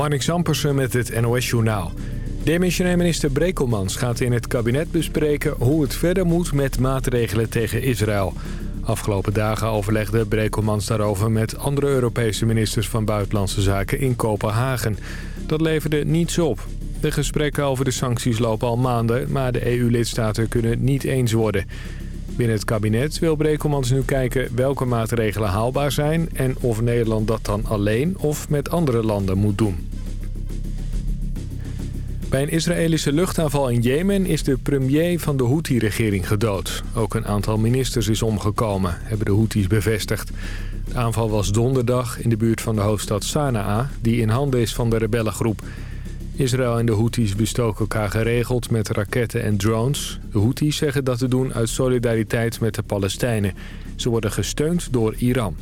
Marnik Zampersen met het NOS-journaal. Demissionair minister Brekelmans gaat in het kabinet bespreken... hoe het verder moet met maatregelen tegen Israël. Afgelopen dagen overlegde Brekelmans daarover... met andere Europese ministers van Buitenlandse Zaken in Kopenhagen. Dat leverde niets op. De gesprekken over de sancties lopen al maanden... maar de EU-lidstaten kunnen niet eens worden... Binnen het kabinet wil Brekelmans nu kijken welke maatregelen haalbaar zijn... en of Nederland dat dan alleen of met andere landen moet doen. Bij een Israëlische luchtaanval in Jemen is de premier van de Houthi-regering gedood. Ook een aantal ministers is omgekomen, hebben de Houthis bevestigd. De aanval was donderdag in de buurt van de hoofdstad Sanaa... die in handen is van de rebellengroep... Israël en de Houthis bestoken elkaar geregeld met raketten en drones. De Houthis zeggen dat te doen uit solidariteit met de Palestijnen. Ze worden gesteund door Iran.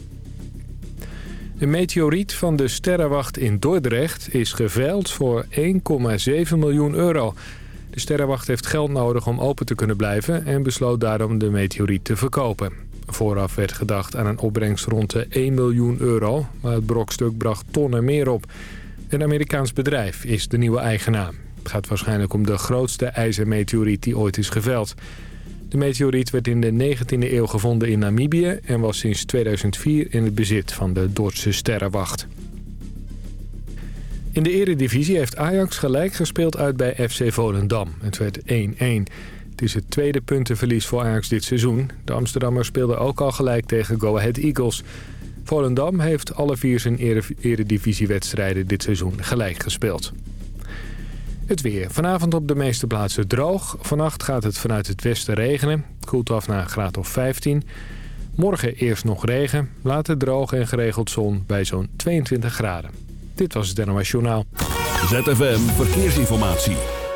Een meteoriet van de Sterrenwacht in Dordrecht is geveild voor 1,7 miljoen euro. De Sterrenwacht heeft geld nodig om open te kunnen blijven... en besloot daarom de meteoriet te verkopen. Vooraf werd gedacht aan een opbrengst rond de 1 miljoen euro... maar het brokstuk bracht tonnen meer op... Een Amerikaans bedrijf is de nieuwe eigenaar. Het gaat waarschijnlijk om de grootste ijzermeteoriet die ooit is geveld. De meteoriet werd in de 19e eeuw gevonden in Namibië... en was sinds 2004 in het bezit van de Dordtse Sterrenwacht. In de eredivisie heeft Ajax gelijk gespeeld uit bij FC Volendam. Het werd 1-1. Het is het tweede puntenverlies voor Ajax dit seizoen. De Amsterdammers speelden ook al gelijk tegen Go Ahead Eagles... Volendam heeft alle vier zijn eredivisiewedstrijden dit seizoen gelijk gespeeld. Het weer. Vanavond op de meeste plaatsen droog. Vannacht gaat het vanuit het westen regenen. Koelt af naar een graad of 15. Morgen eerst nog regen. Later droog en geregeld zon bij zo'n 22 graden. Dit was het NOS Journaal. ZFM Verkeersinformatie.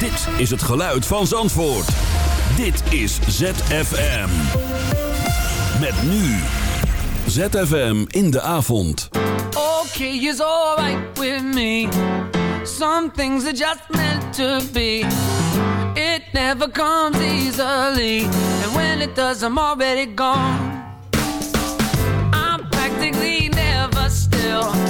Dit is het geluid van Zandvoort. Dit is ZFM. Met nu. ZFM in de avond. Okay, is alright with me. Some things are just meant to be. It never comes easily. And when it does, I'm already gone. I'm practically never still.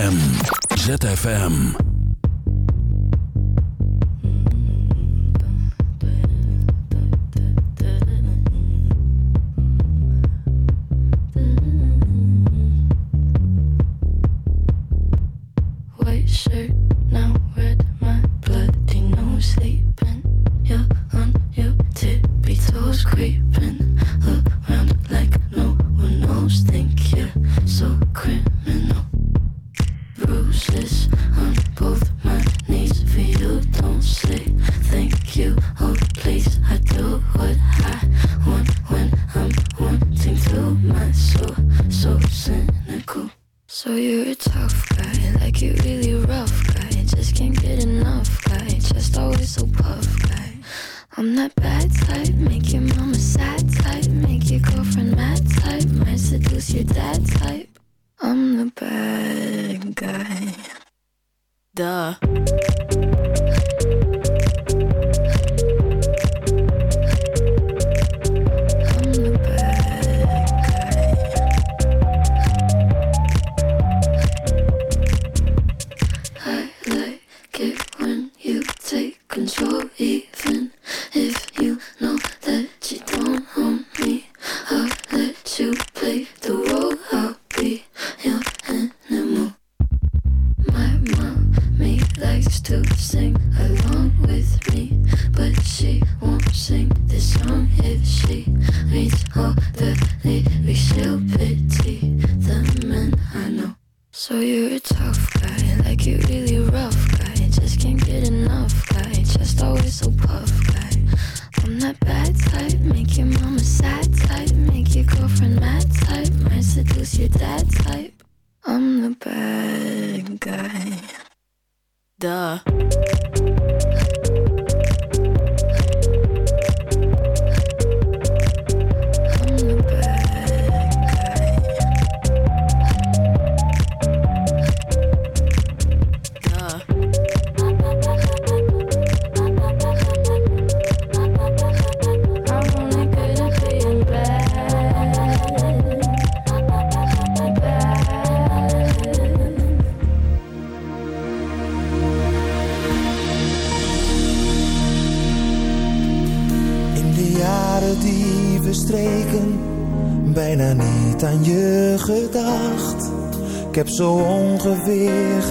ZFM. ZFM.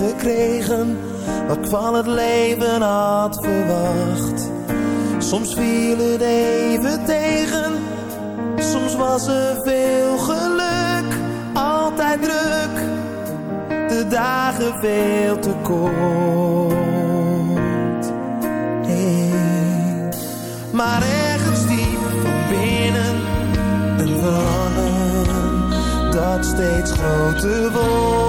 Gekregen wat ik van het leven had verwacht. Soms viel het even tegen, soms was er veel geluk, altijd druk, de dagen veel te kort. Hey. Maar ergens diep van binnen een verlangen dat steeds groter wordt.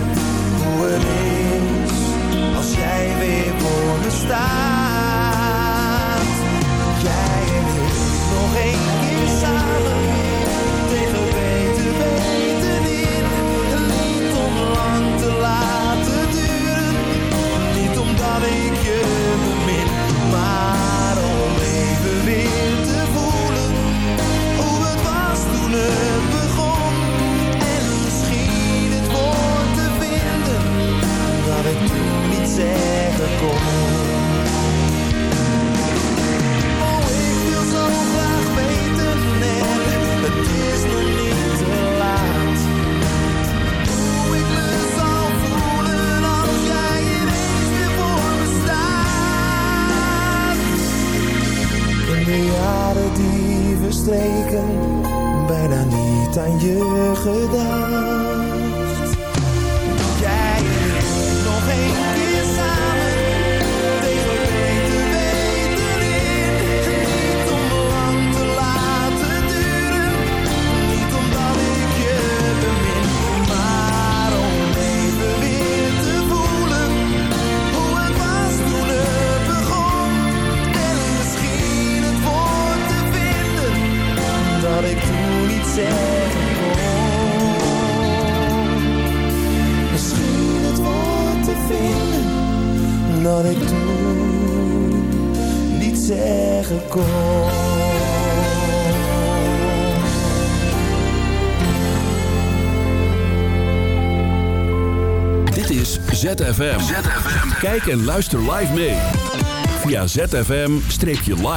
als jij weer voor staat. Jij en ik nog één keer samen tegen beter weten in. Niet om lang te laten duren, niet omdat ik je zeggen kom. Oh, ik wil zo graag weten en het is nog niet te laat. Hoe ik me zal voelen als jij eens weer voor me staat. In de jaren die verstreken, bijna niet aan je gedaan. dat niet zeggen kon. is ZFM. ZFM. Kijk en luister live mee. Via zfm-live.nl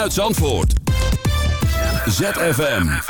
vanuit Zandvoort. ZFM.